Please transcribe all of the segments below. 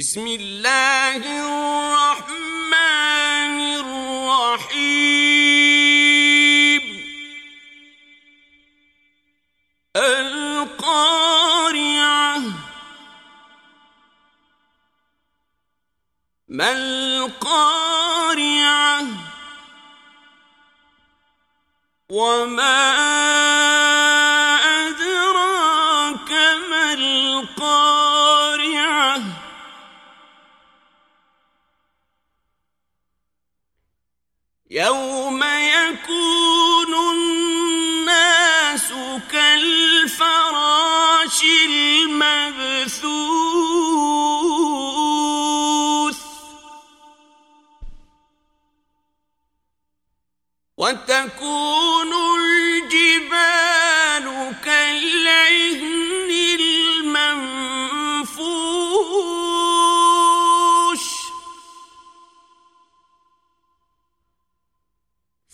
بسم الله الرحمن الرحيم. القارعة. ما القارعة؟ وما يوم يكون الناس كالفراش المبثوث وتكون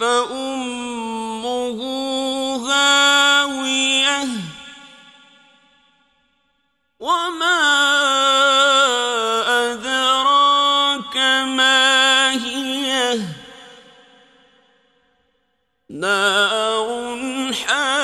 فأمه هاوية وما أدراك ما هي نار حامية